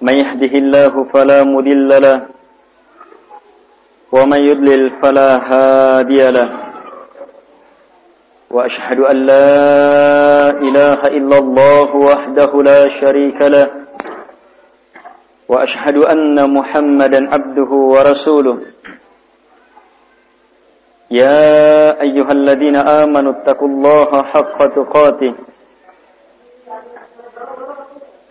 من يهده الله فلا مضل له ومن يضلل فلا هادي له. وأشهد أن لا إله إلا الله وحده لا شريك له. وأشهد أن محمدا عبده ورسوله. يا أيها الذين آمنوا اتقوا الله حق تقاته.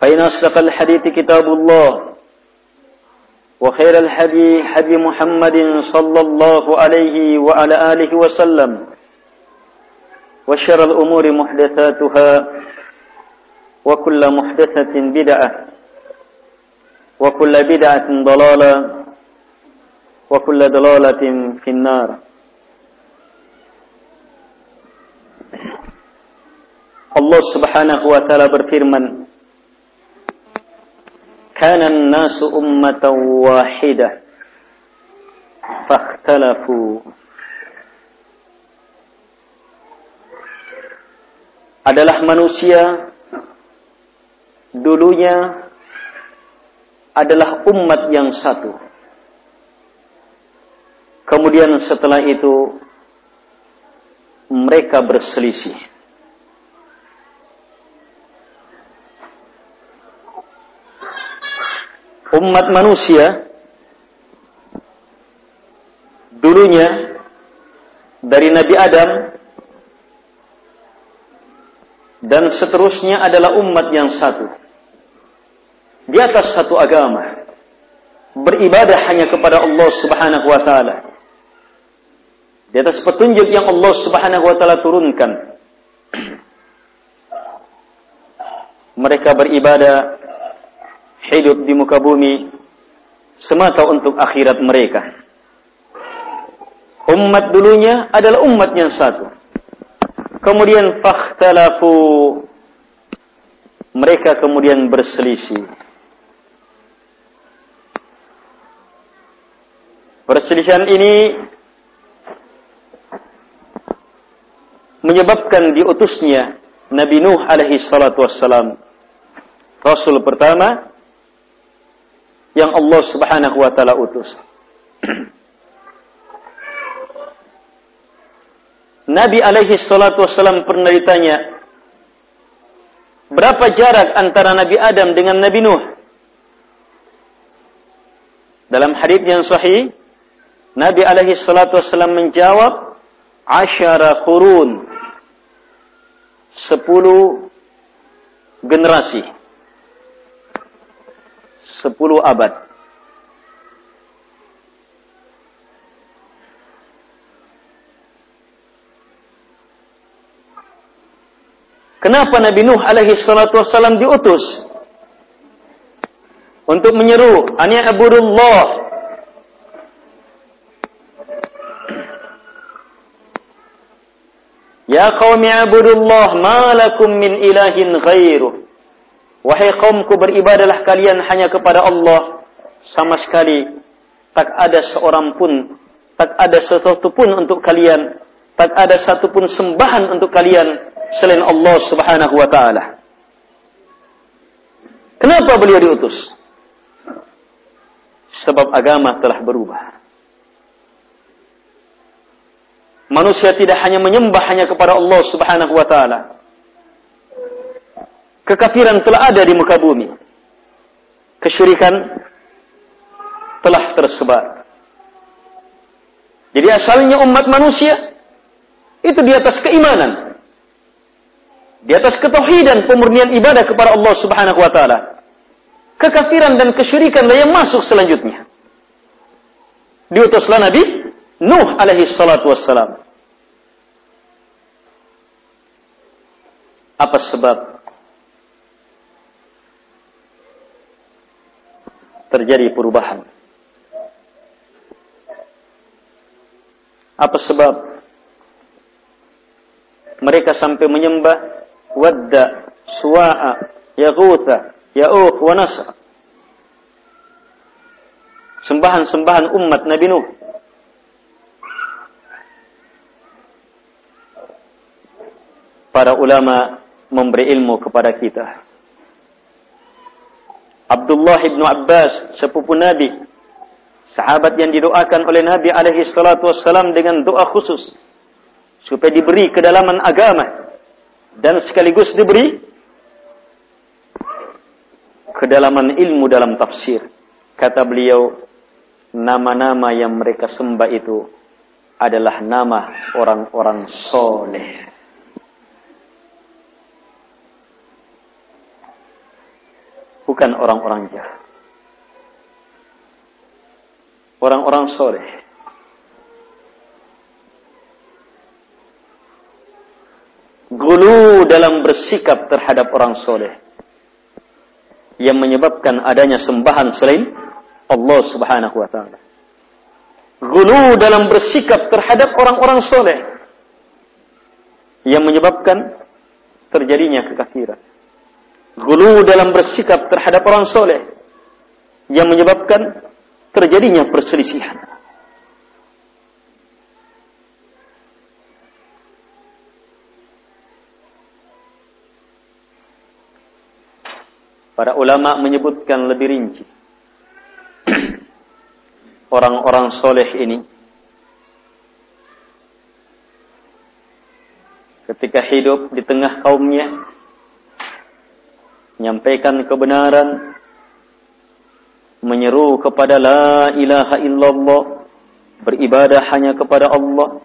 فإن أصدق الحديث كتاب الله وخير الحدي حدي محمد صلى الله عليه وعلى آله وسلم وشر الأمور محدثاتها وكل محدثة بدعة وكل بدعة ضلالة وكل ضلالة في النار. Allah Subhanahu wa taala berfirman Kana an-nasu ummatan wahidah fakhtalafu Adalah manusia. dulunya adalah umat yang satu. Kemudian setelah itu mereka berselisih umat manusia dulunya dari Nabi Adam dan seterusnya adalah umat yang satu. Di atas satu agama. Beribadah hanya kepada Allah Subhanahu wa taala. Di atas petunjuk yang Allah Subhanahu wa taala turunkan. Mereka beribadah hidup di muka bumi semata untuk akhirat mereka. Umat dulunya adalah umat yang satu. Kemudian fakhtalafu mereka kemudian berselisih. Perselisihan ini menyebabkan diutusnya Nabi Nuh alaihi salatu wassalam. Rasul pertama yang Allah Subhanahu wa taala utus. Nabi alaihi salatu wasallam pernah ditanya, berapa jarak antara Nabi Adam dengan Nabi Nuh? Dalam hadis yang sahih, Nabi alaihi salatu wasallam menjawab, asyara qurun. Sepuluh generasi sepuluh abad. Kenapa Nabi Nuh alaihi salatu wassalam diutus? Untuk menyeru, Ani abudullah. Ya qawmi abudullah, ma lakum min ilahin ghairuh. Wahai kaumku beribadalah kalian hanya kepada Allah. sama sekali tak ada seorang pun, tak ada sesuatu pun untuk kalian, tak ada satu pun sembahan untuk kalian selain Allah Subhanahu wa taala. Kenapa beliau diutus? Sebab agama telah berubah. Manusia tidak hanya menyembah hanya kepada Allah Subhanahu wa taala. Kekafiran telah ada di muka bumi. Kesyirikan telah tersebar. Jadi asalnya umat manusia itu di atas keimanan. Di atas ketauhidan pemurnian ibadah kepada Allah Subhanahu wa taala. Kekafiran dan kesyirikanlah yang masuk selanjutnya. Diutuslah Nabi Nuh alaihi salatu wassalam. Apa sebab terjadi perubahan. Apa sebab mereka sampai menyembah Wadda, Suwa'a, Yaghutha, Ya'uq, wa Nasr. Sembahan-sembahan umat Nabi Nuh. Para ulama memberi ilmu kepada kita Abdullah ibnu Abbas, sepupu Nabi, sahabat yang didoakan oleh Nabi alaihi salatu wassalam dengan doa khusus supaya diberi kedalaman agama dan sekaligus diberi kedalaman ilmu dalam tafsir. Kata beliau, nama-nama yang mereka sembah itu adalah nama orang-orang soleh. Bukan orang-orang jahat. Orang-orang soleh. Gulu dalam bersikap terhadap orang soleh. Yang menyebabkan adanya sembahan selain Allah subhanahu wa ta'ala. Gulu dalam bersikap terhadap orang-orang soleh. Yang menyebabkan terjadinya kekafiran gulu dalam bersikap terhadap orang soleh yang menyebabkan terjadinya perselisihan. Para ulama menyebutkan lebih rinci. Orang-orang soleh ini ketika hidup di tengah kaumnya menyampaikan kebenaran, menyeru kepada la ilaha illallah, beribadah hanya kepada Allah.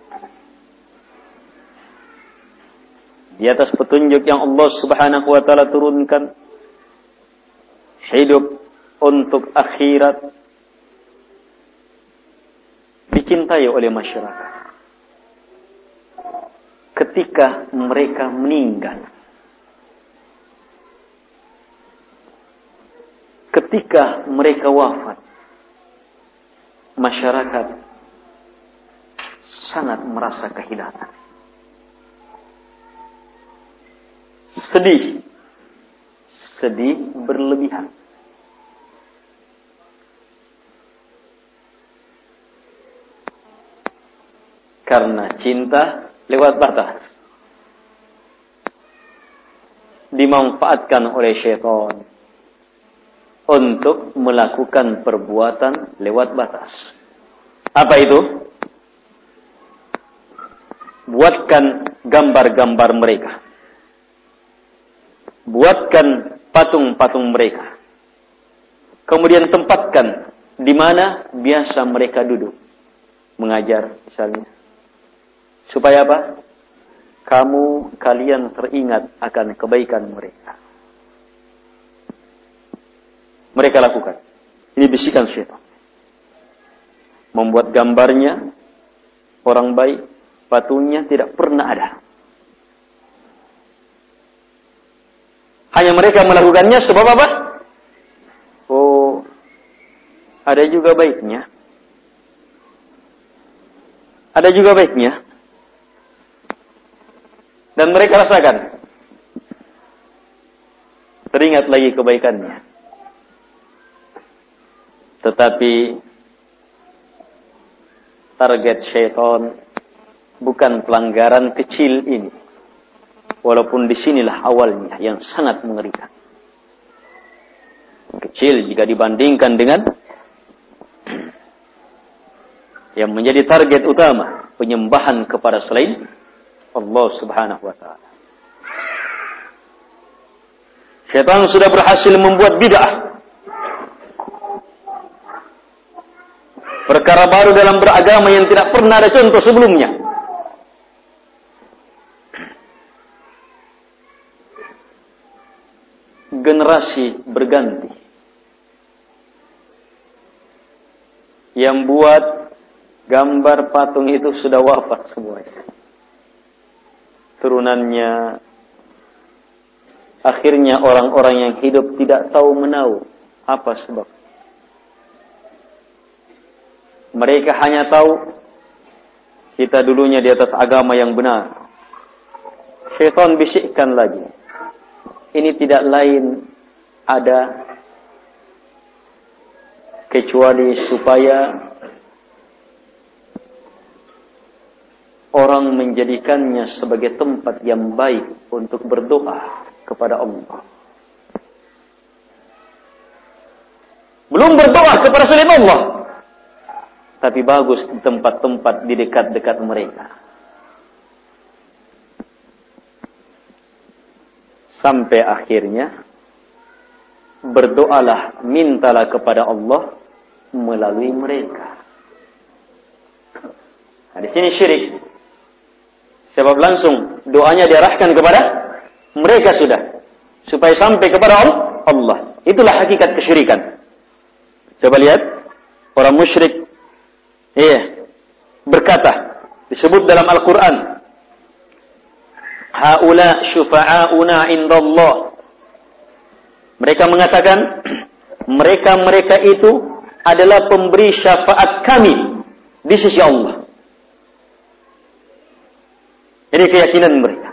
Di atas petunjuk yang Allah Subhanahu wa taala turunkan, hidup untuk akhirat dicintai oleh masyarakat. Ketika mereka meninggal, ketika mereka wafat, masyarakat sangat merasa kehilangan. Sedih. Sedih berlebihan. Karena cinta lewat batas. Dimanfaatkan oleh syaitan untuk melakukan perbuatan lewat batas. Apa itu? Buatkan gambar-gambar mereka. Buatkan patung-patung mereka. Kemudian tempatkan di mana biasa mereka duduk. Mengajar misalnya. Supaya apa? Kamu, kalian teringat akan kebaikan mereka mereka lakukan. Ini bisikan syaitan. Membuat gambarnya orang baik, patungnya tidak pernah ada. Hanya mereka melakukannya sebab apa? Oh, ada juga baiknya. Ada juga baiknya. Dan mereka rasakan. Teringat lagi kebaikannya. Tetapi target syaitan bukan pelanggaran kecil ini. Walaupun di sinilah awalnya yang sangat mengerikan. Kecil jika dibandingkan dengan yang menjadi target utama penyembahan kepada selain Allah Subhanahu wa taala. Syaitan sudah berhasil membuat bid'ah Perkara baru dalam beragama yang tidak pernah ada contoh sebelumnya. Generasi berganti. Yang buat gambar patung itu sudah wafat semuanya. Turunannya akhirnya orang-orang yang hidup tidak tahu menau apa sebab mereka hanya tahu kita dulunya di atas agama yang benar. Syaitan bisikkan lagi. Ini tidak lain ada kecuali supaya orang menjadikannya sebagai tempat yang baik untuk berdoa kepada Allah. Belum berdoa kepada selain Allah, tapi bagus di tempat-tempat di dekat-dekat mereka. Sampai akhirnya berdoalah, mintalah kepada Allah melalui mereka. Nah, di sini syirik. Sebab langsung doanya diarahkan kepada mereka sudah. Supaya sampai kepada Allah. Itulah hakikat kesyirikan. Coba lihat. Orang musyrik Iya. Berkata, disebut dalam Al-Quran. Haula syufa'auna indallah. Mereka mengatakan, mereka-mereka itu adalah pemberi syafaat kami di sisi Allah. Ini keyakinan mereka.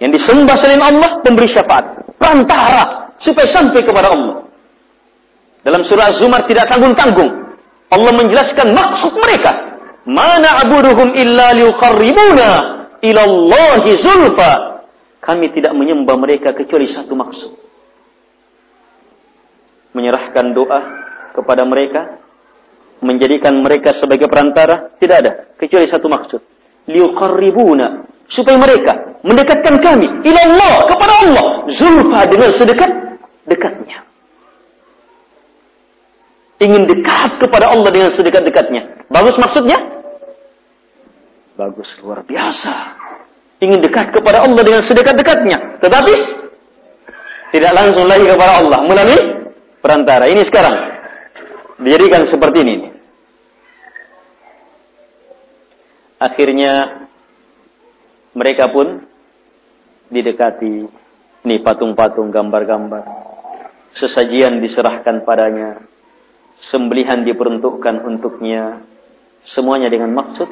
Yang disembah selain Allah, pemberi syafaat. Perantara, supaya sampai kepada Allah. Dalam surah Az-Zumar tidak tanggung-tanggung. Allah menjelaskan maksud mereka. Mana abuduhum illa liuqarribuna ilallahi zulfa. Kami tidak menyembah mereka kecuali satu maksud. Menyerahkan doa kepada mereka. Menjadikan mereka sebagai perantara. Tidak ada. Kecuali satu maksud. Liuqarribuna. Supaya mereka mendekatkan kami. Ilallah. Kepada Allah. Zulfa dengan sedekat-dekatnya ingin dekat kepada Allah dengan sedekat-dekatnya. Bagus maksudnya? Bagus, luar biasa. Ingin dekat kepada Allah dengan sedekat-dekatnya. Tetapi, tidak langsung lagi kepada Allah. Melalui perantara. Ini sekarang. Dijadikan seperti ini. Akhirnya, mereka pun didekati. Ini patung-patung, gambar-gambar. Sesajian diserahkan padanya sembelihan diperuntukkan untuknya semuanya dengan maksud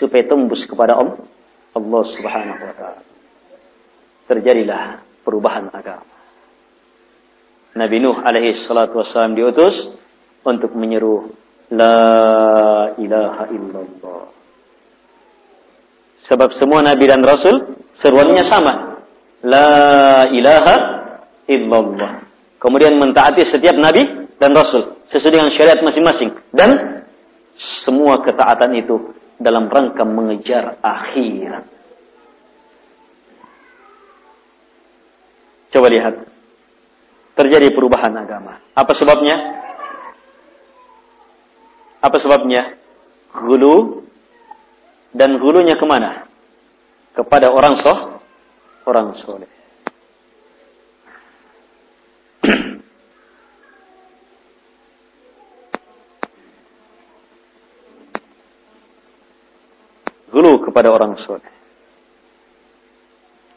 supaya tembus kepada Allah Subhanahu wa taala. Terjadilah perubahan agama. Nabi Nuh alaihi salatu wasallam diutus untuk menyeru la ilaha illallah. Sebab semua nabi dan rasul seruannya sama. La ilaha illallah. Kemudian mentaati setiap nabi dan rasul sesuai dengan syariat masing-masing dan semua ketaatan itu dalam rangka mengejar akhirat. Coba lihat. Terjadi perubahan agama. Apa sebabnya? Apa sebabnya? Gulu dan gulunya ke mana? Kepada orang soh, orang soleh. Hulu kepada orang soleh.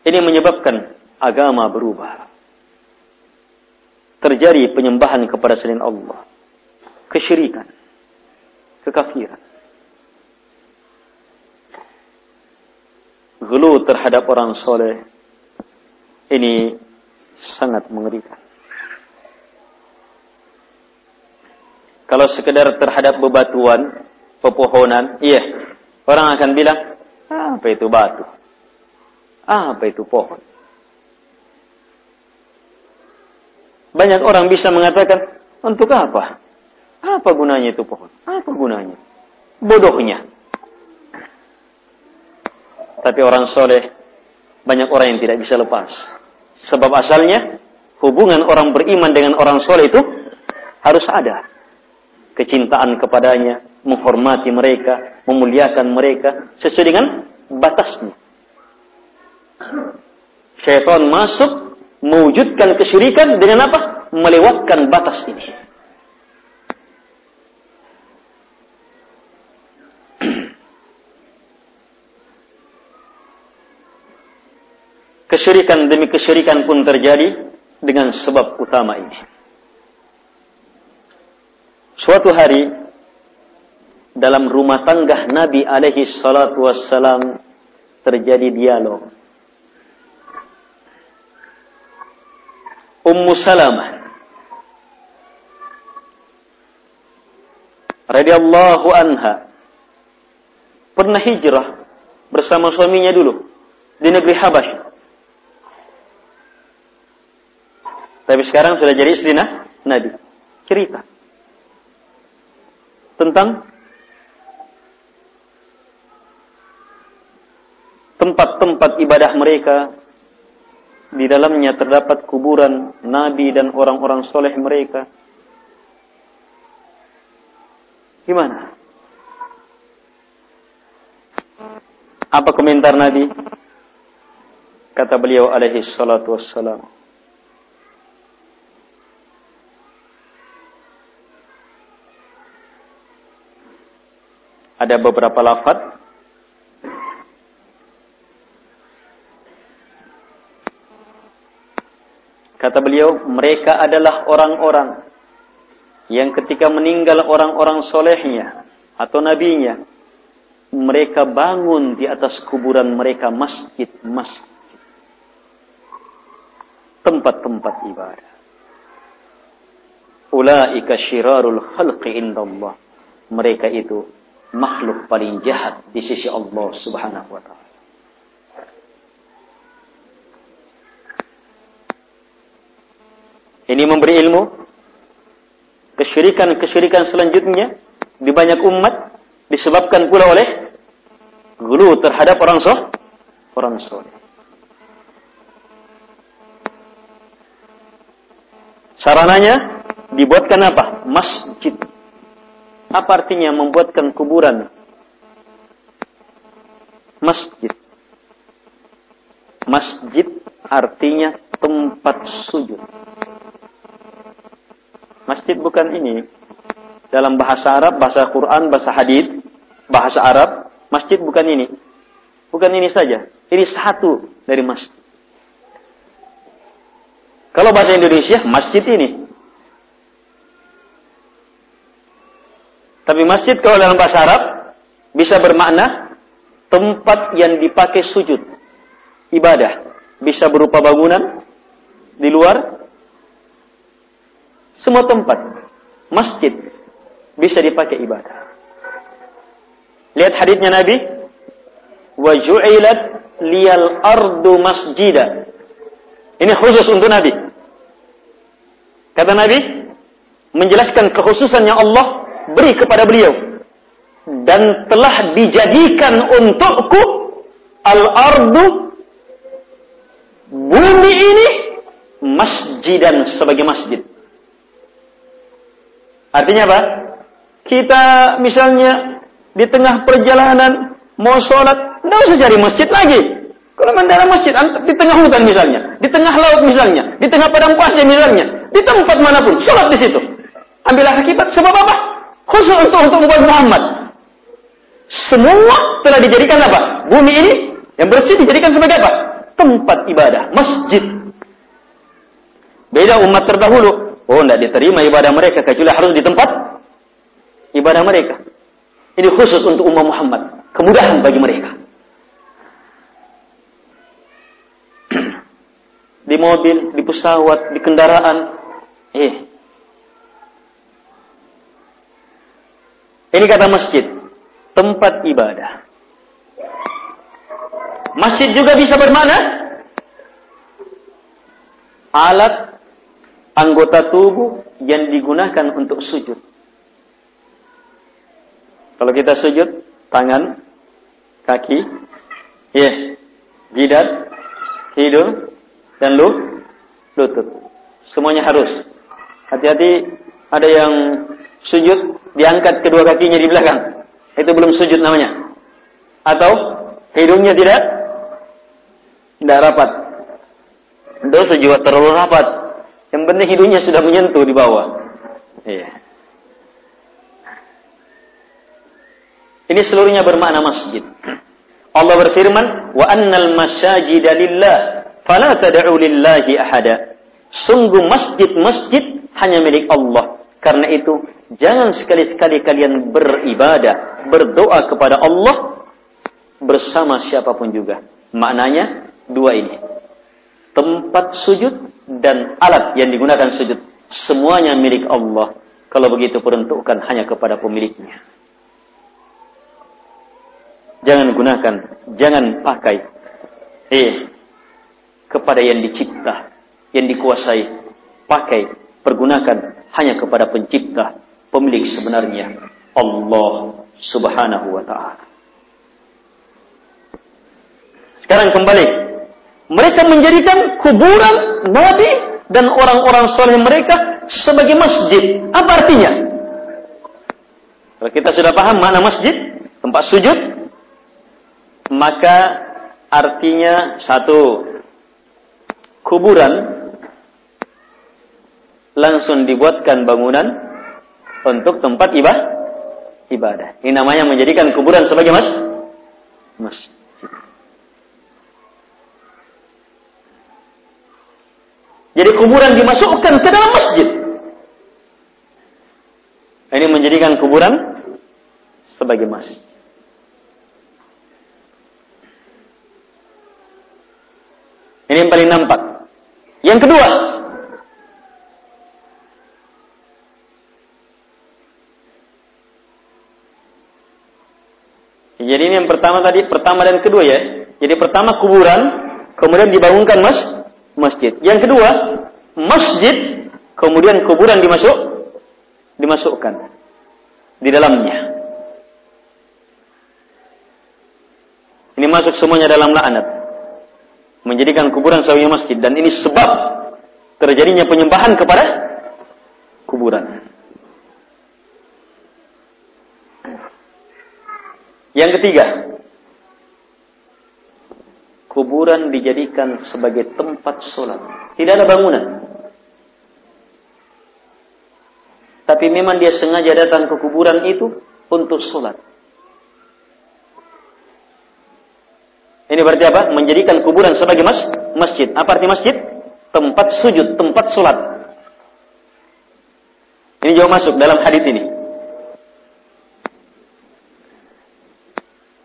Ini menyebabkan agama berubah. Terjadi penyembahan kepada selain Allah. Kesyirikan. Kekafiran. Gulu terhadap orang soleh. Ini sangat mengerikan. Kalau sekedar terhadap bebatuan, pepohonan, iya. Orang akan bilang, apa itu batu? Apa itu pohon? Banyak orang bisa mengatakan, untuk apa? Apa gunanya itu pohon? Apa gunanya? Bodohnya. Tapi orang soleh, banyak orang yang tidak bisa lepas. Sebab asalnya, hubungan orang beriman dengan orang soleh itu harus ada. Kecintaan kepadanya, menghormati mereka, memuliakan mereka, sesuai dengan batasnya. Syaitan masuk, mewujudkan kesyirikan dengan apa? Melewatkan batas ini. Kesyirikan demi kesyirikan pun terjadi dengan sebab utama ini. Suatu hari dalam rumah tangga Nabi alaihi salatu wassalam terjadi dialog. Ummu Salamah radhiyallahu anha pernah hijrah bersama suaminya dulu di negeri Habasyah. Tapi sekarang sudah jadi istri Nabi. Cerita. Tentang tempat-tempat ibadah mereka. Di dalamnya terdapat kuburan Nabi dan orang-orang soleh mereka. Gimana? Apa komentar Nabi? Kata beliau alaihi salatu wassalam. ada beberapa lafaz Kata beliau, mereka adalah orang-orang yang ketika meninggal orang-orang solehnya atau nabinya, mereka bangun di atas kuburan mereka masjid-masjid. Tempat-tempat ibadah. Ulaika syirarul khalqi indallah. Mereka itu makhluk paling jahat di sisi Allah Subhanahu wa taala. Ini memberi ilmu kesyirikan-kesyirikan selanjutnya di banyak umat disebabkan pula oleh gulu terhadap orang soh, orang soleh. Sarananya dibuatkan apa? Masjid apa artinya membuatkan kuburan masjid? Masjid artinya tempat sujud. Masjid bukan ini. Dalam bahasa Arab, bahasa Quran, bahasa hadis, bahasa Arab, masjid bukan ini. Bukan ini saja. Ini satu dari masjid. Kalau bahasa Indonesia, masjid ini. Tapi masjid kalau dalam bahasa Arab bisa bermakna tempat yang dipakai sujud. Ibadah. Bisa berupa bangunan di luar. Semua tempat. Masjid bisa dipakai ibadah. Lihat hadisnya Nabi. Wa ju'ilat liyal ardu masjida. Ini khusus untuk Nabi. Kata Nabi, menjelaskan kekhususannya Allah beri kepada beliau dan telah dijadikan untukku al-ardu bumi ini masjidan sebagai masjid. Artinya apa? Kita misalnya di tengah perjalanan mau sholat, tidak usah cari masjid lagi. Kalau mendarat masjid, di tengah hutan misalnya, di tengah laut misalnya, di tengah padang pasir misalnya, di tempat mana pun, sholat di situ. Ambillah akibat. Sebab apa? Khusus untuk untuk umat Muhammad. Semua telah dijadikan apa? Bumi ini yang bersih dijadikan sebagai apa? Tempat ibadah, masjid. Beda umat terdahulu. Oh, tidak diterima ibadah mereka kecuali harus di tempat ibadah mereka. Ini khusus untuk umat Muhammad. Kemudahan bagi mereka. di mobil, di pesawat, di kendaraan. Eh, Ini kata masjid, tempat ibadah. Masjid juga bisa bermana alat anggota tubuh yang digunakan untuk sujud. Kalau kita sujud, tangan, kaki, ya, yeah, jidat, hidung, dan lu, lutut. Semuanya harus. Hati-hati ada yang sujud diangkat kedua kakinya di belakang. Itu belum sujud namanya. Atau hidungnya tidak tidak rapat. Dosa juga terlalu rapat. Yang penting hidungnya sudah menyentuh di bawah. Iya. Ini seluruhnya bermakna masjid. Allah berfirman, "Wa annal masajida lillah, fala tad'u lillahi ahada." Sungguh masjid-masjid hanya milik Allah. Karena itu, jangan sekali-sekali kalian beribadah, berdoa kepada Allah bersama siapa pun juga. Maknanya dua ini. Tempat sujud dan alat yang digunakan sujud. Semuanya milik Allah. Kalau begitu peruntukkan hanya kepada pemiliknya. Jangan gunakan, jangan pakai. Eh, kepada yang dicipta, yang dikuasai, pakai, pergunakan hanya kepada pencipta, pemilik sebenarnya Allah Subhanahu wa taala. Sekarang kembali. Mereka menjadikan kuburan Nabi dan orang-orang soleh mereka sebagai masjid. Apa artinya? Kalau kita sudah paham mana masjid, tempat sujud, maka artinya satu kuburan langsung dibuatkan bangunan untuk tempat ibadah. Ibadah. Ini namanya menjadikan kuburan sebagai mas, masjid. Jadi kuburan dimasukkan ke dalam masjid. Ini menjadikan kuburan sebagai masjid. Ini yang paling nampak. Yang kedua, Jadi ini yang pertama tadi, pertama dan kedua ya. Jadi pertama kuburan, kemudian dibangunkan mas, masjid. Yang kedua, masjid, kemudian kuburan dimasuk, dimasukkan di dalamnya. Ini masuk semuanya dalam laknat. Menjadikan kuburan sebagai masjid. Dan ini sebab terjadinya penyembahan kepada kuburan. Yang ketiga, kuburan dijadikan sebagai tempat sholat. Tidak ada bangunan. Tapi memang dia sengaja datang ke kuburan itu untuk sholat. Ini berarti apa? Menjadikan kuburan sebagai mas masjid. Apa arti masjid? Tempat sujud, tempat sholat. Ini jauh masuk dalam hadis ini.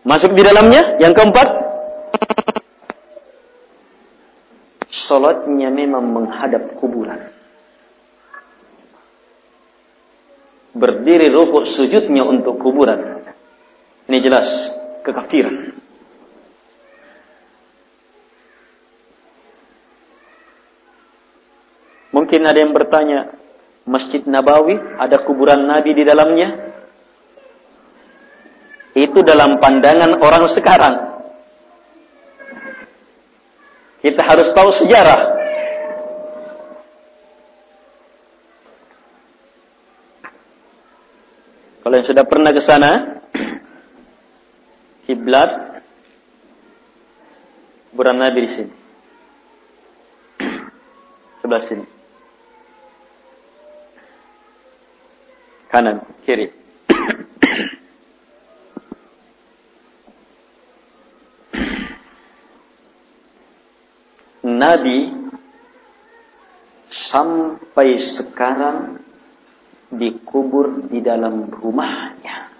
Masuk di dalamnya. Yang keempat, Salatnya memang menghadap kuburan. Berdiri rukuk sujudnya untuk kuburan. Ini jelas kekafiran. Mungkin ada yang bertanya, Masjid Nabawi ada kuburan Nabi di dalamnya? Itu dalam pandangan orang sekarang. Kita harus tahu sejarah. Kalau yang sudah pernah ke sana, kiblat kuburan Nabi di sini. Sebelah sini. Kanan, kiri. Nabi sampai sekarang dikubur di dalam rumahnya.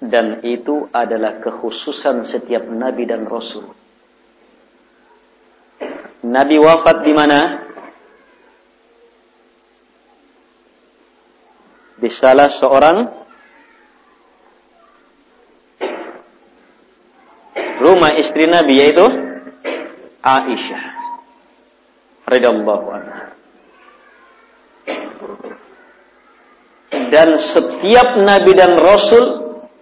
Dan itu adalah kekhususan setiap nabi dan rasul. Nabi wafat di mana? di salah seorang rumah istri Nabi yaitu Aisyah radhiyallahu anha. Dan setiap nabi dan rasul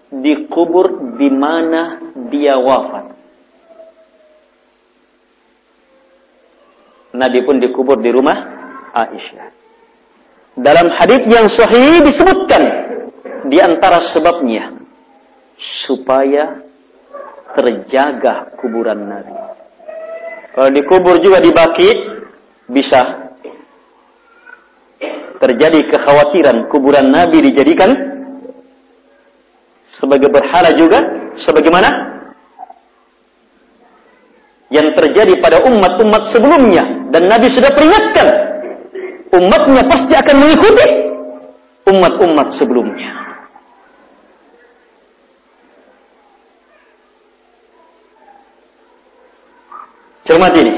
dikubur di mana dia wafat. Nabi pun dikubur di rumah Aisyah. Dalam hadis yang sahih disebutkan di antara sebabnya supaya terjaga kuburan Nabi. Kalau dikubur juga di Baki bisa terjadi kekhawatiran kuburan Nabi dijadikan sebagai berhala juga sebagaimana yang terjadi pada umat-umat sebelumnya dan Nabi sudah peringatkan umatnya pasti akan mengikuti umat-umat sebelumnya. Cermat ini.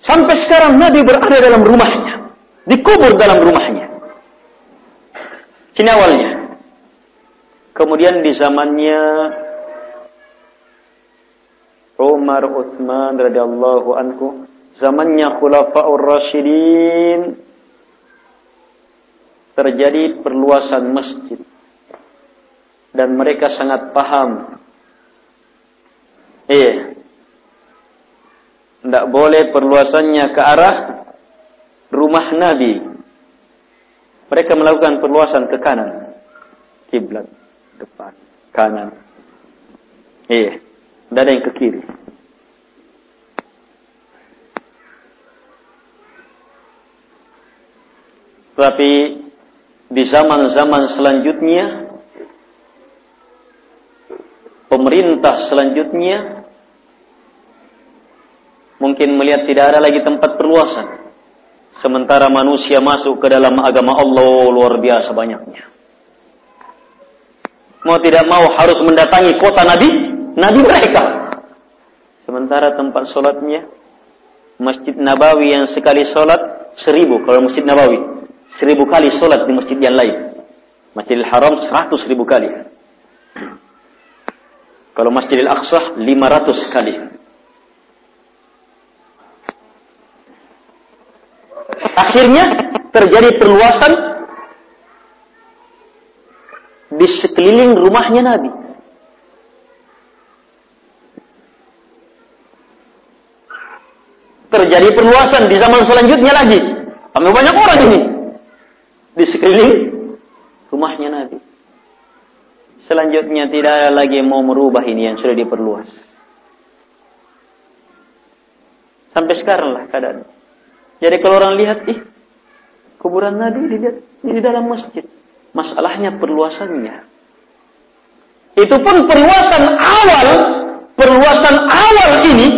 Sampai sekarang Nabi berada dalam rumahnya. Dikubur dalam rumahnya. Sini awalnya. Kemudian di zamannya Umar Utsman radhiyallahu anhu zamannya Khulafaur Rasyidin terjadi perluasan masjid dan mereka sangat paham iya tidak boleh perluasannya ke arah rumah Nabi. Mereka melakukan perluasan ke kanan. Kiblat depan kanan. Iya tidak ada yang ke kiri. Tapi di zaman-zaman selanjutnya, pemerintah selanjutnya mungkin melihat tidak ada lagi tempat perluasan. Sementara manusia masuk ke dalam agama Allah luar biasa banyaknya. Mau tidak mau harus mendatangi kota Nabi, Nabi mereka. Sementara tempat sholatnya, Masjid Nabawi yang sekali sholat seribu kalau Masjid Nabawi seribu kali sholat di masjid yang lain. Masjidil Haram seratus ribu kali. Kalau Masjidil Aqsa lima ratus kali. Akhirnya terjadi perluasan di sekeliling rumahnya Nabi. Terjadi perluasan di zaman selanjutnya lagi. Tambah banyak orang ini di sekeliling rumahnya Nabi. Selanjutnya tidak ada lagi yang mau merubah ini yang sudah diperluas. Sampai sekarang lah keadaan. Jadi kalau orang lihat, ih, kuburan Nabi dilihat di dalam masjid. Masalahnya perluasannya. Itu pun perluasan awal, perluasan awal ini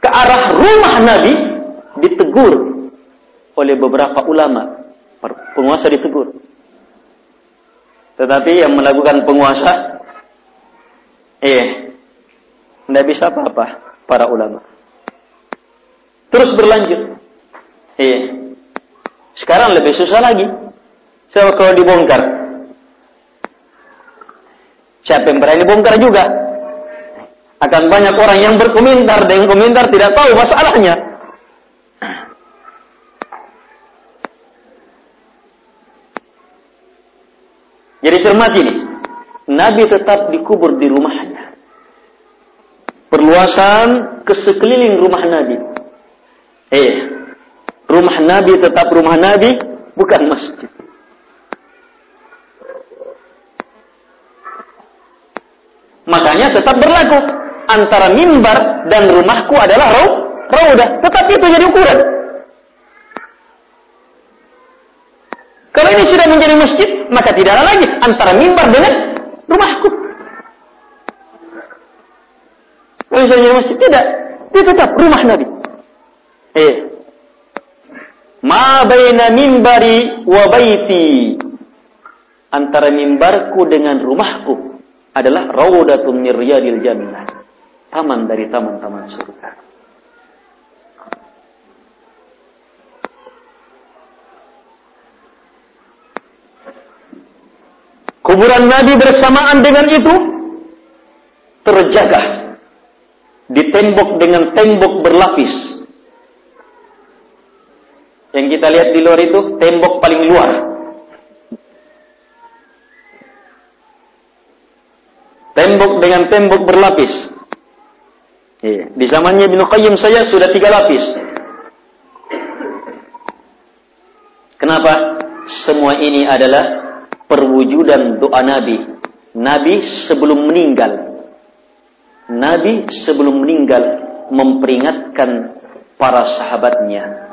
ke arah rumah Nabi ditegur oleh beberapa ulama penguasa ditegur. Tetapi yang melakukan penguasa, eh, tidak bisa apa-apa para ulama. Terus berlanjut. Eh, sekarang lebih susah lagi. Saya kalau dibongkar, siapa yang berani bongkar juga? Akan banyak orang yang berkomentar dan komentar tidak tahu masalahnya. Jadi cermati ini. Nabi tetap dikubur di rumahnya. Perluasan ke sekeliling rumah Nabi. Eh, rumah Nabi tetap rumah Nabi, bukan masjid. Makanya tetap berlaku antara mimbar dan rumahku adalah raudah. Tetap itu jadi ukuran. Kalau ini sudah menjadi masjid, maka tidak ada lagi antara mimbar dengan rumahku. Kalau sudah menjadi masjid, tidak. Dia tetap rumah Nabi. Eh. Ma baina mimbari wa baiti. Antara mimbarku dengan rumahku adalah raudatun min riyadil jannah. Taman dari taman-taman surga. kuburan Nabi bersamaan dengan itu terjaga ditembok dengan tembok berlapis. Yang kita lihat di luar itu tembok paling luar. Tembok dengan tembok berlapis. Iya. Di zamannya Ibnu Qayyim saya sudah tiga lapis. Kenapa? Semua ini adalah perwujudan doa Nabi. Nabi sebelum meninggal. Nabi sebelum meninggal memperingatkan para sahabatnya.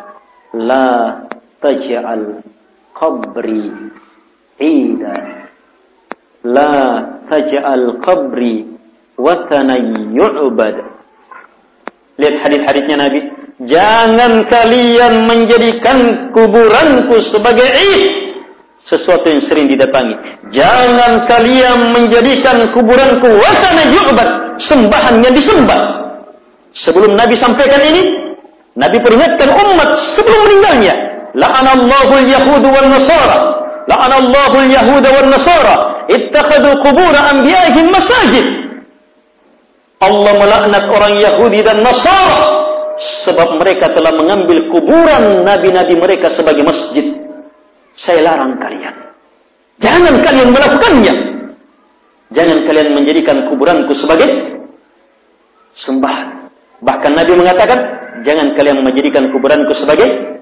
La taj'al qabri ida. La taj'al qabri watana yu'bad. Lihat hadis-hadisnya Nabi. Jangan kalian menjadikan kuburanku sebagai id. Sesuatu yang sering didatangi. Jangan kalian menjadikan kuburanku wasana yu'bad. Sembahan yang disembah. Sebelum Nabi sampaikan ini, Nabi peringatkan umat sebelum meninggalnya. La'anallahu al-yahudu wal nasara. La'anallahu al-yahuda wal nasara. Ittakhadu kubura anbiya'ihim masajid. Allah melaknat orang Yahudi dan Nasara sebab mereka telah mengambil kuburan nabi-nabi mereka sebagai masjid. Saya larang kalian. Jangan kalian melakukannya. Jangan kalian menjadikan kuburanku sebagai sembahan. Bahkan Nabi mengatakan, jangan kalian menjadikan kuburanku sebagai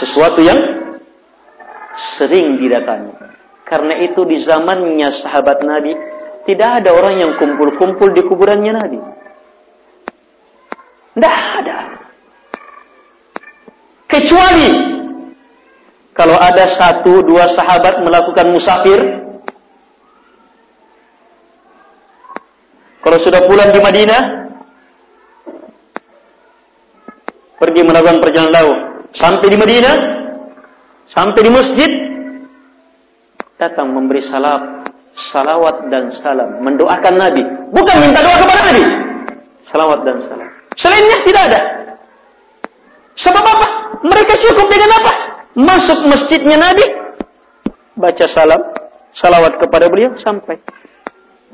sesuatu yang sering didatangi. Karena itu di zamannya sahabat Nabi, tidak ada orang yang kumpul-kumpul di kuburannya Nabi. Tidak ada. Kecuali kalau ada satu dua sahabat melakukan musafir, kalau sudah pulang di Madinah, pergi melakukan perjalanan laut, sampai di Madinah, sampai di masjid, datang memberi salam, salawat dan salam, mendoakan Nabi, bukan minta doa kepada Nabi, salawat dan salam. Selainnya tidak ada. Sebab apa? Mereka cukup dengan apa? Masuk masjidnya Nabi, baca salam, salawat kepada beliau sampai.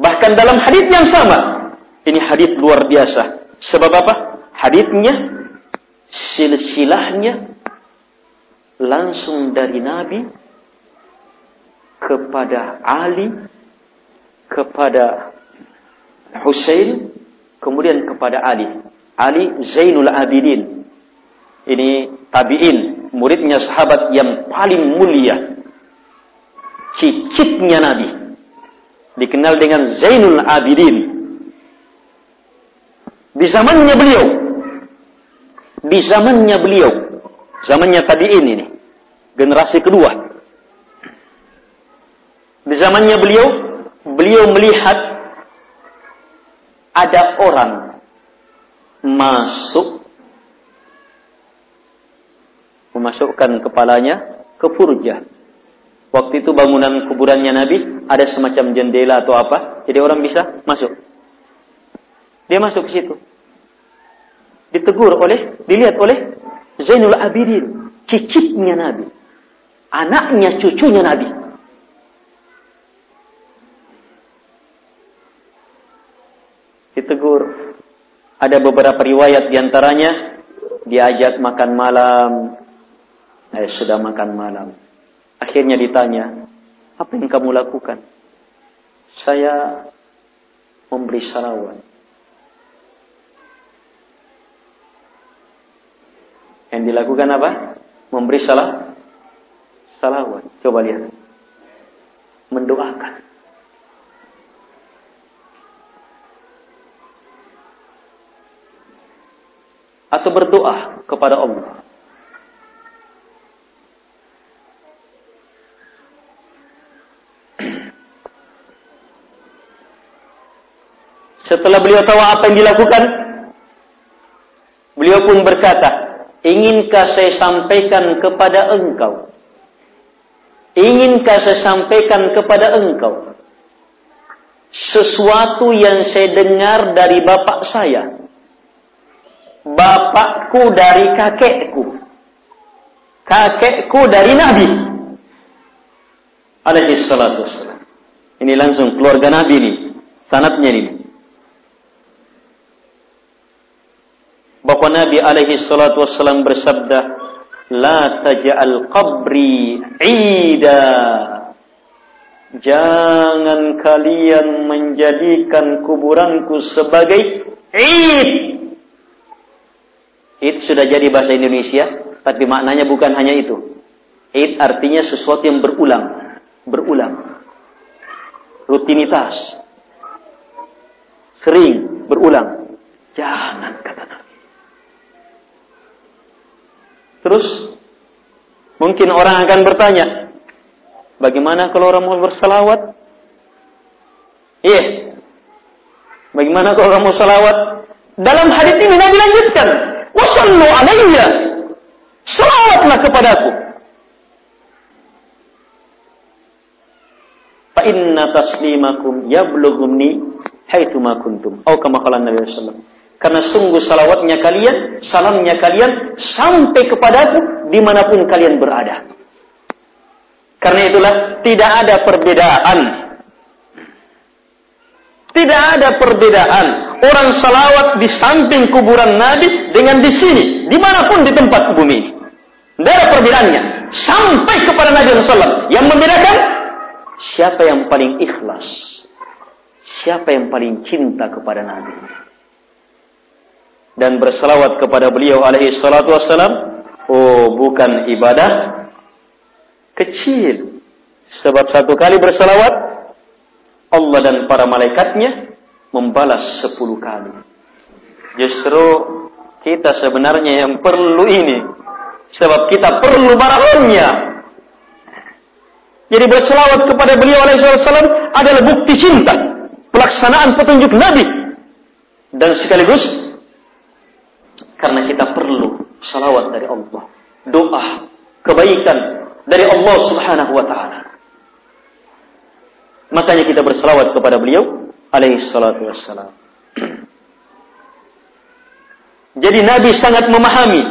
Bahkan dalam hadis yang sama, ini hadis luar biasa. Sebab apa? Hadisnya silsilahnya langsung dari Nabi kepada Ali, kepada Husain, kemudian kepada Ali. Ali Zainul Abidin. Ini tabi'in, muridnya sahabat yang paling mulia. Cicitnya Nabi. Dikenal dengan Zainul Abidin. Di zamannya beliau. Di zamannya beliau. Zamannya tabi'in ini. Generasi kedua. Di zamannya beliau, beliau melihat ada orang masuk memasukkan kepalanya ke furja. Waktu itu bangunan kuburannya Nabi ada semacam jendela atau apa, jadi orang bisa masuk. Dia masuk ke situ. Ditegur oleh, dilihat oleh Zainul Abidin, cicitnya Nabi. Anaknya, cucunya Nabi. Ditegur, ada beberapa riwayat di antaranya diajak makan malam. Eh, sudah makan malam. Akhirnya ditanya, apa yang kamu lakukan? Saya memberi salawat. Yang dilakukan apa? Memberi salah salawat. Coba lihat. Mendoakan. atau berdoa kepada Allah. Setelah beliau tahu apa yang dilakukan, beliau pun berkata, Inginkah saya sampaikan kepada engkau? Inginkah saya sampaikan kepada engkau? Sesuatu yang saya dengar dari bapak saya bapakku dari kakekku. Kakekku dari Nabi. Alaihi salatu. Ini langsung keluarga Nabi nih. Sanatnya nih. Bahwa Nabi alaihi salatu wassalam bersabda, La taj'al qabri ida. Jangan kalian menjadikan kuburanku sebagai id. Id sudah jadi bahasa Indonesia, tapi maknanya bukan hanya itu. Id artinya sesuatu yang berulang, berulang. Rutinitas. Sering berulang. Jangan kata Nabi. Terus mungkin orang akan bertanya, Bagaimana kalau orang mau bersalawat? Iya. Bagaimana kalau orang mau salawat? Dalam hadis ini Nabi lanjutkan, "Wasallu alayya." Salawatlah kepadaku. Fa inna taslimakum yablughuni haitsu ma kuntum. Atau kama qala Nabi sallallahu Karena sungguh salawatnya kalian, salamnya kalian sampai kepadaku di mana pun kalian berada. Karena itulah tidak ada perbedaan. Tidak ada perbedaan. Orang salawat di samping kuburan Nabi dengan di sini. Di mana pun di tempat bumi ini. Tidak ada perbedaannya. Sampai kepada Nabi SAW. Yang membedakan siapa yang paling ikhlas. Siapa yang paling cinta kepada Nabi. Dan bersalawat kepada beliau alaihi salatu wassalam. Oh bukan ibadah kecil. Sebab satu kali bersalawat, Allah dan para malaikatnya membalas sepuluh kali. Justru kita sebenarnya yang perlu ini. Sebab kita perlu barahannya. Jadi berselawat kepada beliau alaihissalam adalah bukti cinta. Pelaksanaan petunjuk Nabi. Dan sekaligus karena kita perlu salawat dari Allah. Doa, kebaikan, dari Allah Subhanahu wa taala. Makanya kita berselawat kepada beliau alaihi salatu wassalam. Jadi Nabi sangat memahami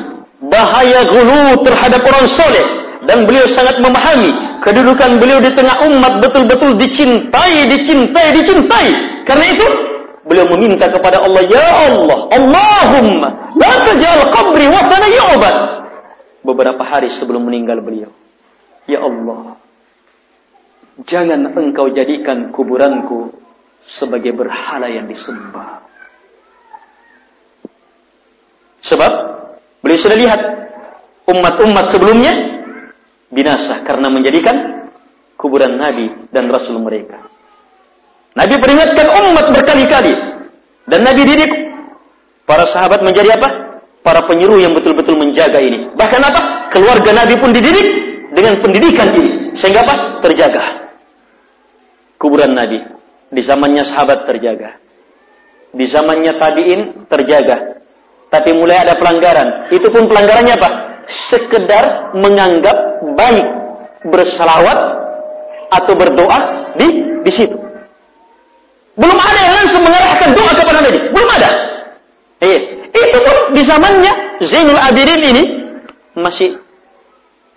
bahaya gulu terhadap orang soleh dan beliau sangat memahami kedudukan beliau di tengah umat betul-betul dicintai, dicintai, dicintai. Karena itu beliau meminta kepada Allah, Ya Allah, Allahumma la tajal qabri wa yu'bad. Beberapa hari sebelum meninggal beliau. Ya Allah, jangan engkau jadikan kuburanku sebagai berhala yang disembah. Sebab beliau sudah lihat umat-umat sebelumnya binasa karena menjadikan kuburan Nabi dan Rasul mereka. Nabi peringatkan umat berkali-kali dan Nabi didik para sahabat menjadi apa? Para penyuruh yang betul-betul menjaga ini. Bahkan apa? Keluarga Nabi pun dididik dengan pendidikan ini sehingga apa? Terjaga. Kuburan Nabi di zamannya sahabat terjaga. Di zamannya tabiin terjaga. Tapi mulai ada pelanggaran. Itu pun pelanggarannya apa? Sekedar menganggap baik bersalawat atau berdoa di di situ. Belum ada yang langsung mengarahkan doa kepada Nabi. Belum ada. Eh, itu pun di zamannya Zainul Abidin ini masih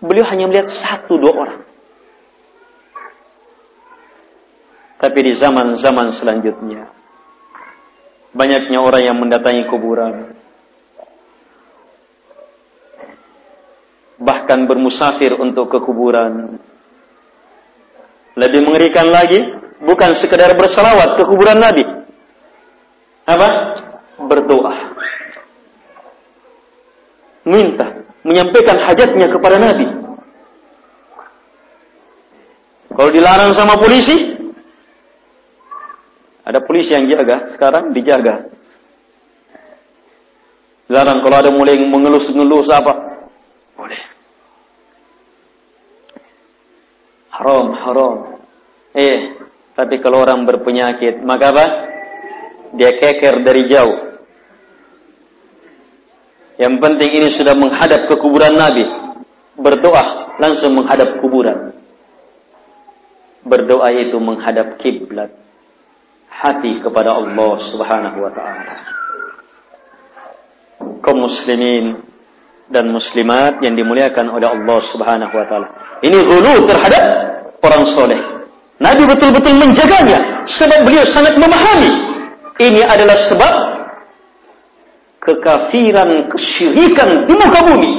Beliau hanya melihat satu dua orang. Tapi di zaman-zaman selanjutnya, banyaknya orang yang mendatangi kuburan. Bahkan bermusafir untuk ke kuburan. Lebih mengerikan lagi, bukan sekedar bersalawat ke kuburan Nabi. Apa? Berdoa. Minta menyampaikan hajatnya kepada Nabi. Kalau dilarang sama polisi, ada polisi yang jaga, sekarang dijaga. Larang kalau ada mulai mengelus-ngelus apa, boleh. Haram, haram. Eh, tapi kalau orang berpenyakit, maka apa? Dia keker dari jauh. Yang penting ini sudah menghadap ke kuburan Nabi. Berdoa langsung menghadap kuburan. Berdoa itu menghadap kiblat. Hati kepada Allah Subhanahu wa taala. Kaum muslimin dan muslimat yang dimuliakan oleh Allah Subhanahu wa taala. Ini hulu terhadap orang soleh. Nabi betul-betul menjaganya sebab beliau sangat memahami ini adalah sebab kekafiran, kesyirikan di muka bumi.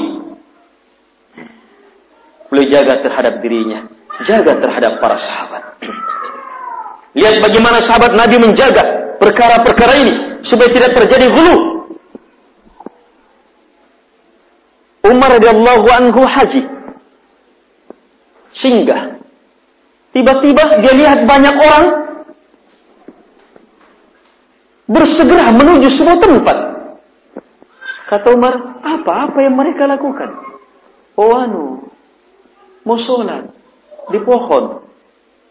Beliau jaga terhadap dirinya, jaga terhadap para sahabat. Lihat bagaimana sahabat Nabi menjaga perkara-perkara ini supaya tidak terjadi hulu. Umar radhiyallahu anhu haji singgah Tiba-tiba dia lihat banyak orang bersegera menuju sebuah tempat. Kata Umar, apa-apa yang mereka lakukan? Oh anu, mau sholat di pohon.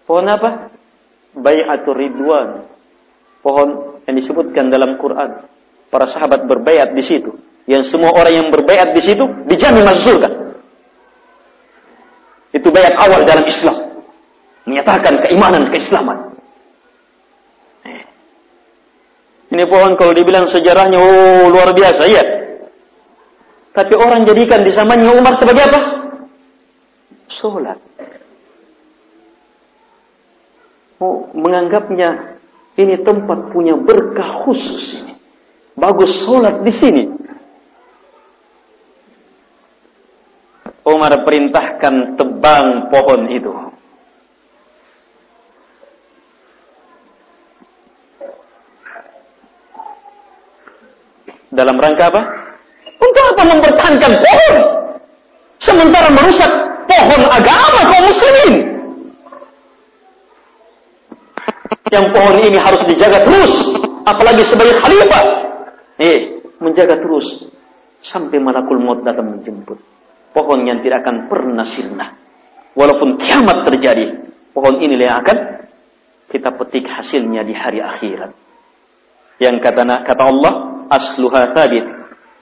Pohon apa? Bayatul Ridwan. Pohon yang disebutkan dalam Quran. Para sahabat berbayat di situ. Yang semua orang yang berbayat di situ dijamin masuk surga. Itu bayat awal dalam Islam menyatakan keimanan keislaman. Eh. Ini pohon kalau dibilang sejarahnya oh luar biasa ya. Tapi orang jadikan di zamannya Umar sebagai apa? Sholat. Oh, menganggapnya ini tempat punya berkah khusus ini. Bagus sholat di sini. Umar perintahkan tebang pohon itu. Dalam rangka apa? Untuk apa mempertahankan pohon? Sementara merusak pohon agama kaum muslimin. Yang pohon ini harus dijaga terus. Apalagi sebagai khalifah. Eh, menjaga terus. Sampai malakul maut datang menjemput. Pohon yang tidak akan pernah sirna. Walaupun kiamat terjadi. Pohon ini yang akan kita petik hasilnya di hari akhirat. Yang kata kata Allah, asluha thabit.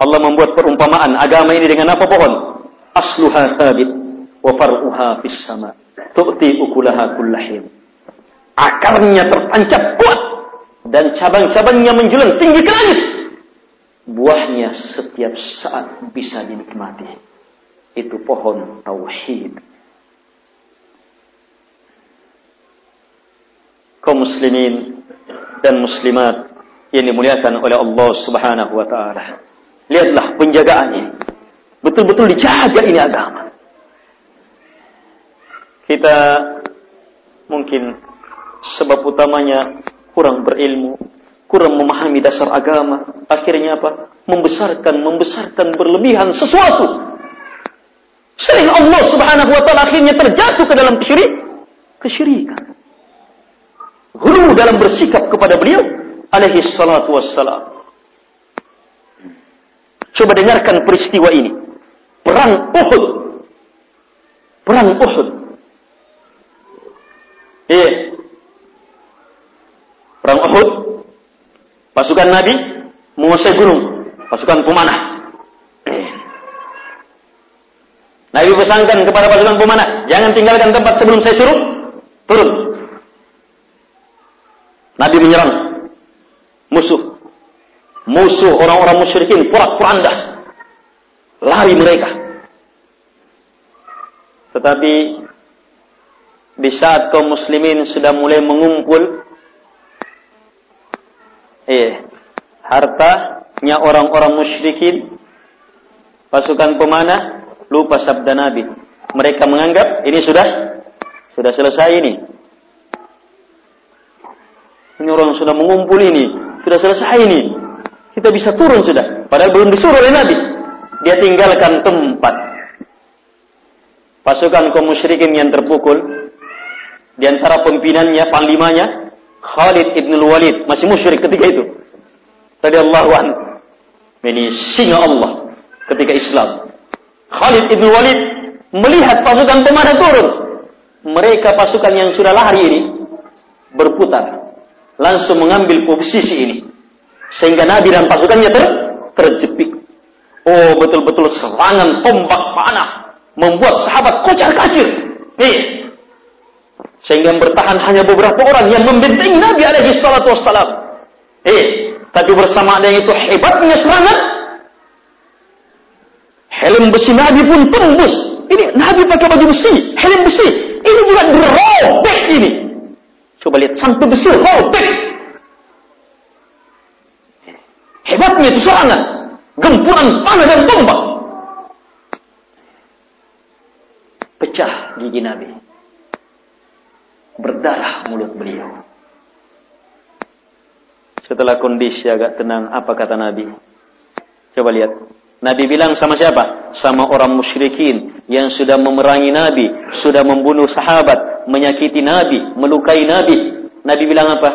Allah membuat perumpamaan agama ini dengan apa pohon? Asluha thabit wa far'uha fis sama. Tu'ti ukulaha kullahin. Akarnya tertancap kuat dan cabang-cabangnya menjulang tinggi ke langit. Buahnya setiap saat bisa dinikmati. Itu pohon tauhid. Kaum muslimin dan muslimat yang dimuliakan oleh Allah Subhanahu wa taala. Lihatlah penjagaannya. Betul-betul dijaga ini agama. Kita mungkin sebab utamanya kurang berilmu, kurang memahami dasar agama, akhirnya apa? Membesarkan, membesarkan berlebihan sesuatu. Sehingga Allah Subhanahu wa taala akhirnya terjatuh ke dalam syirik, kesyirikan. Hulu dalam bersikap kepada beliau alaihi salatu wassalam. Coba dengarkan peristiwa ini. Perang Uhud. Perang Uhud. Iya. Perang Uhud. Pasukan Nabi menguasai gunung. Pasukan pemanah. Iya. Nabi pesankan kepada pasukan pemanah, jangan tinggalkan tempat sebelum saya suruh turun. Nabi menyerang musuh. Musuh orang-orang musyrikin porak-poranda. Lari mereka. Tetapi di saat kaum muslimin sudah mulai mengumpul eh hartanya orang-orang musyrikin pasukan pemanah lupa sabda Nabi. Mereka menganggap ini sudah sudah selesai ini. Ini orang sudah mengumpul ini. Sudah selesai ini. Kita bisa turun sudah. Padahal belum disuruh oleh Nabi. Dia tinggalkan tempat. Pasukan kaum musyrikin yang terpukul. Di antara pimpinannya, panglimanya. Khalid ibn Walid. Masih musyrik ketika itu. Tadi Allah. Ini singa Allah ketika Islam. Khalid ibn Walid melihat pasukan pemanah turun. Mereka pasukan yang sudah lari ini berputar langsung mengambil posisi ini. Sehingga Nabi dan pasukannya ter terjepit. Oh, betul-betul serangan tombak panah membuat sahabat kocar kacir. Nih. Sehingga bertahan hanya beberapa orang yang membentengi Nabi alaihi salatu wassalam. Eh, tapi bersamaan dengan itu hebatnya serangan. Helm besi Nabi pun tembus. Ini Nabi pakai baju besi, helm besi. Ini juga dirobek ini. Coba lihat sampai besi robek. Hebatnya itu serangan. Gempuran panah dan tombak. Pecah gigi Nabi. Berdarah mulut beliau. Setelah kondisi agak tenang, apa kata Nabi? Coba lihat. Nabi bilang sama siapa? Sama orang musyrikin yang sudah memerangi Nabi, sudah membunuh sahabat, menyakiti Nabi, melukai Nabi. Nabi bilang apa?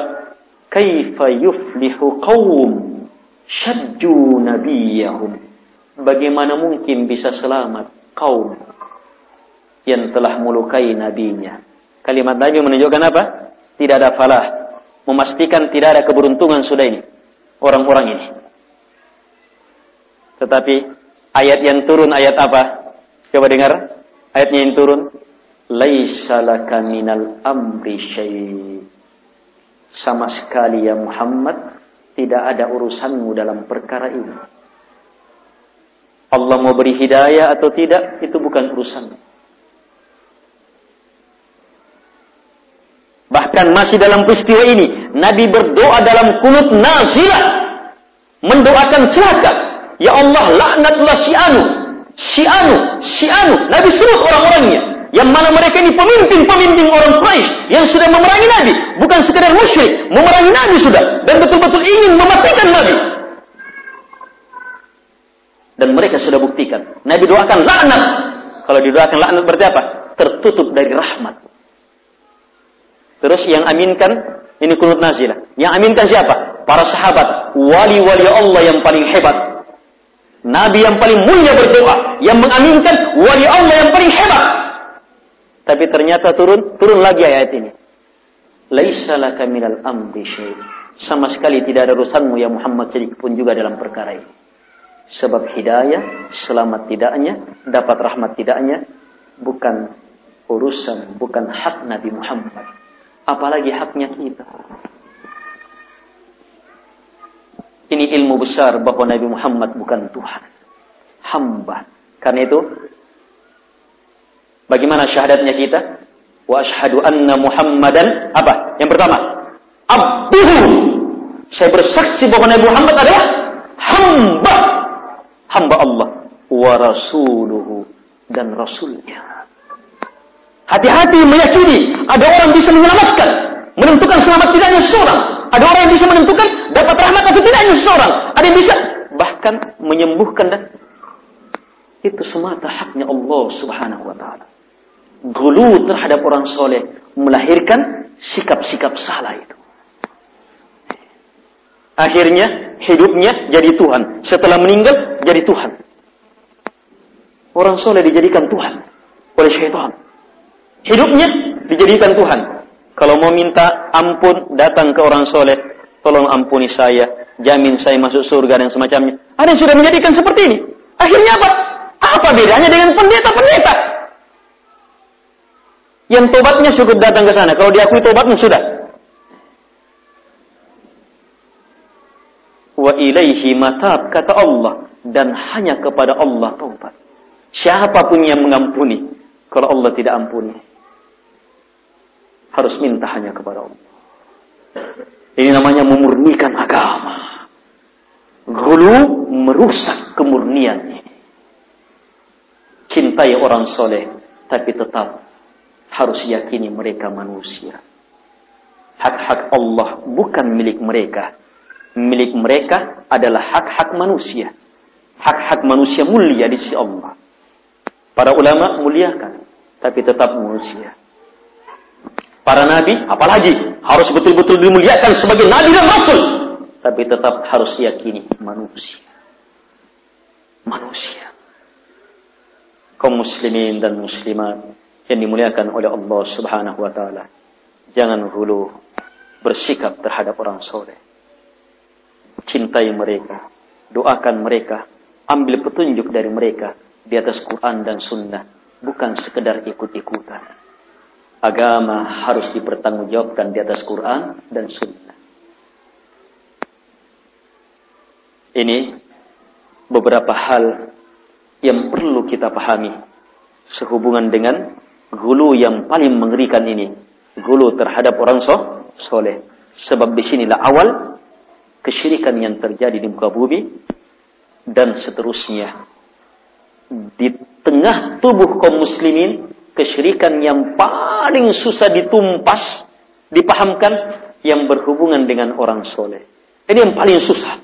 Kaifa yuflihu qawm syadju nabiyahum. Bagaimana mungkin bisa selamat kaum yang telah melukai nabinya? Kalimat Nabi menunjukkan apa? Tidak ada falah. Memastikan tidak ada keberuntungan sudah ini. Orang-orang ini. Tetapi ayat yang turun ayat apa? Coba dengar. Ayatnya yang turun. Laisa minal amri syai. Sama sekali ya Muhammad tidak ada urusanmu dalam perkara ini. Allah mau beri hidayah atau tidak itu bukan urusanmu. Bahkan masih dalam peristiwa ini, Nabi berdoa dalam kunut nazilah. Mendoakan celaka. Ya Allah laknatlah si Anu, si Anu, si Anu. Nabi sebut orang-orangnya. Yang mana mereka ini pemimpin-pemimpin orang Quraisy yang sudah memerangi Nabi, bukan sekedar musyrik, memerangi Nabi sudah dan betul-betul ingin mematikan Nabi. Dan mereka sudah buktikan. Nabi doakan laknat. Kalau didoakan laknat berarti apa? Tertutup dari rahmat. Terus yang aminkan ini kunut nazilah. Yang aminkan siapa? Para sahabat, wali-wali Allah yang paling hebat Nabi yang paling mulia berdoa, yang mengaminkan wali Allah yang paling hebat. Tapi ternyata turun, turun lagi ayat ini. Laisa laka minal amri Sama sekali tidak ada urusanmu ya Muhammad sedikit pun juga dalam perkara ini. Sebab hidayah, selamat tidaknya, dapat rahmat tidaknya, bukan urusan, bukan hak Nabi Muhammad. Apalagi haknya kita. Ini ilmu besar bahwa Nabi Muhammad bukan Tuhan. Hamba. Karena itu, bagaimana syahadatnya kita? Wa ashadu anna Muhammadan, apa? Yang pertama, abduhu. Saya bersaksi bahwa Nabi Muhammad adalah hamba. Hamba Allah. Wa rasuluhu. Dan rasulnya. Hati-hati meyakini ada orang bisa menyelamatkan. Menentukan selamat tidaknya seorang. Ada orang yang bisa menentukan dapat rahmat atau tidaknya seseorang. Ada yang bisa bahkan menyembuhkan dan itu semata haknya Allah Subhanahu wa taala. Gulu terhadap orang soleh melahirkan sikap-sikap salah itu. Akhirnya hidupnya jadi Tuhan. Setelah meninggal jadi Tuhan. Orang soleh dijadikan Tuhan oleh syaitan. Hidupnya dijadikan Tuhan. Kalau mau minta ampun datang ke orang soleh, tolong ampuni saya, jamin saya masuk surga dan semacamnya. Ada yang sudah menjadikan seperti ini. Akhirnya apa? Apa bedanya dengan pendeta-pendeta? Yang tobatnya cukup datang ke sana. Kalau diakui tobatnya sudah. Wa ilaihi matab kata Allah dan hanya kepada Allah taubat. Siapa pun yang mengampuni kalau Allah tidak ampuni harus minta hanya kepada Allah. Ini namanya memurnikan agama. Gulu merusak kemurnian ini. Cintai orang soleh, tapi tetap harus yakini mereka manusia. Hak-hak Allah bukan milik mereka. Milik mereka adalah hak-hak manusia. Hak-hak manusia mulia di sisi Allah. Para ulama muliakan, tapi tetap manusia. Para nabi, apalagi harus betul-betul dimuliakan sebagai nabi dan rasul. Tapi tetap harus yakini manusia. Manusia. Kaum muslimin dan muslimat yang dimuliakan oleh Allah subhanahu wa ta'ala. Jangan hulu bersikap terhadap orang soleh. Cintai mereka. Doakan mereka. Ambil petunjuk dari mereka di atas Quran dan Sunnah. Bukan sekedar ikut-ikutan agama harus dipertanggungjawabkan di atas Quran dan Sunnah. Ini beberapa hal yang perlu kita pahami sehubungan dengan gulu yang paling mengerikan ini. Gulu terhadap orang so, soleh. Sebab di sinilah awal kesyirikan yang terjadi di muka bumi dan seterusnya. Di tengah tubuh kaum muslimin, kesyirikan yang paling susah ditumpas, dipahamkan, yang berhubungan dengan orang soleh. Ini yang paling susah.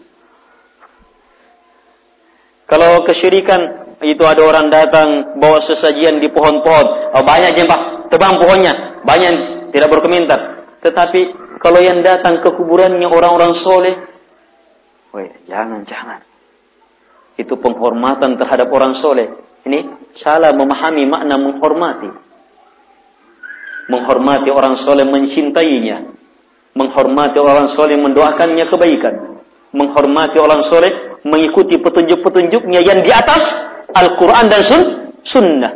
Kalau kesyirikan itu ada orang datang bawa sesajian di pohon-pohon, oh, banyak jembah, tebang pohonnya, banyak tidak berkomentar. Tetapi kalau yang datang ke kuburannya orang-orang soleh, weh, jangan, jangan. Itu penghormatan terhadap orang soleh. Ini salah memahami makna menghormati. Menghormati orang soleh mencintainya. Menghormati orang soleh mendoakannya kebaikan. Menghormati orang soleh mengikuti petunjuk-petunjuknya yang di atas Al-Quran dan sun Sunnah.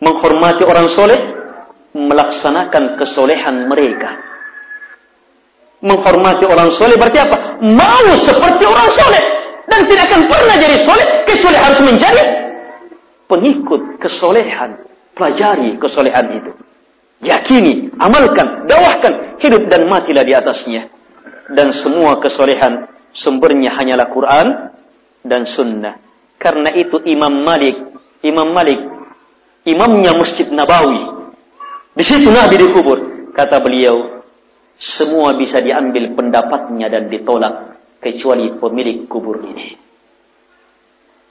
Menghormati orang soleh melaksanakan kesolehan mereka. Menghormati orang soleh berarti apa? Mau seperti orang soleh. Dan tidak akan pernah jadi soleh, kecuali harus menjadi pengikut kesolehan. Pelajari kesolehan itu. Yakini, amalkan, dawahkan, hidup dan matilah di atasnya. Dan semua kesolehan sumbernya hanyalah Quran dan Sunnah. Karena itu Imam Malik, Imam Malik, imamnya Masjid Nabawi, di situ Nabi dikubur. Kata beliau, semua bisa diambil pendapatnya dan ditolak kecuali pemilik kubur ini.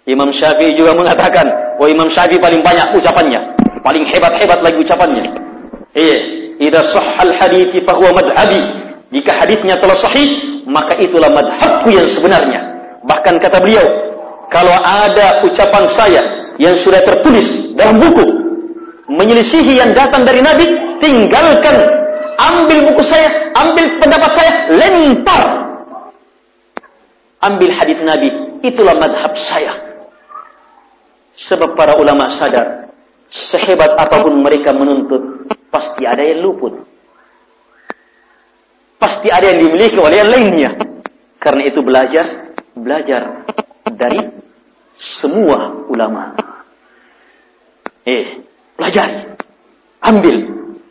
Imam Syafi'i juga mengatakan, oh Imam Syafi'i paling banyak ucapannya, paling hebat-hebat lagi ucapannya. Iya, idza sahhal hadits fa huwa madhhabi. Jika hadisnya telah sahih, maka itulah madhabku yang sebenarnya. Bahkan kata beliau, kalau ada ucapan saya yang sudah tertulis dalam buku menyelisihi yang datang dari Nabi, tinggalkan, ambil buku saya, ambil pendapat saya, lempar. Ambil hadis Nabi, itulah madhab saya. Sebab para ulama sadar, sehebat apa pun mereka menuntut, pasti ada yang luput. Pasti ada yang dimiliki oleh yang lainnya. Karena itu belajar, belajar dari semua ulama. Eh, Pelajari. Ambil.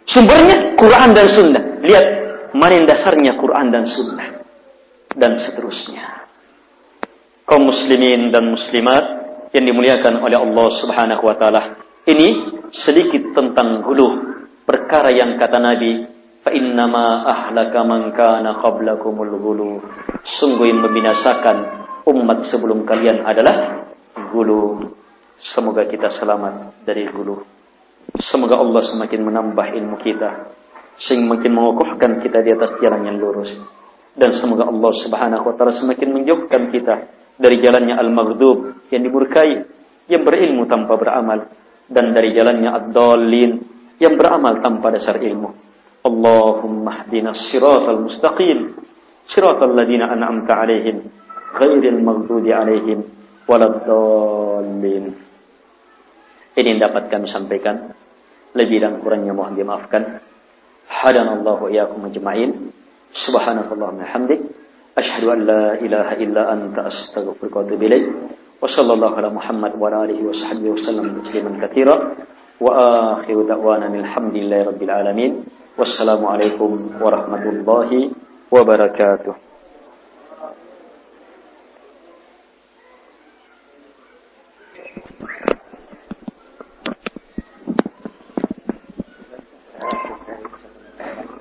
Sumbernya Quran dan Sunnah. Lihat mana yang dasarnya Quran dan Sunnah. Dan seterusnya. Kaum muslimin dan muslimat yang dimuliakan oleh Allah Subhanahu wa taala. Ini sedikit tentang hulu perkara yang kata Nabi fa innama ahlaka man kana qablakumul hulu sungguh yang membinasakan umat sebelum kalian adalah hulu semoga kita selamat dari hulu Semoga Allah semakin menambah ilmu kita sehingga makin mengokohkan kita di atas jalan yang lurus. Dan semoga Allah Subhanahu wa taala semakin menjauhkan kita dari jalannya al-maghdub yang dimurkai yang berilmu tanpa beramal dan dari jalannya ad-dallin yang beramal tanpa dasar ilmu. Allahumma hdina siratal mustaqim siratal ladzina an'amta 'alaihim ghairil maghdubi 'alaihim waladdallin. Ini yang dapat kami sampaikan. Lebih dan kurangnya mohon dimaafkan. Hadanallahu iyyakum ajma'in. Subhanakallahumma hamdik. أشهد أن لا إله إلا أنت أستغفرك وأتوب إليك. وصلى الله على محمد وعلى آله وصحبه وسلم تسليما كثيرا. وآخر دعوانا الحمد لله رب العالمين. والسلام عليكم ورحمة الله وبركاته.